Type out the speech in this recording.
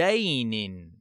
دين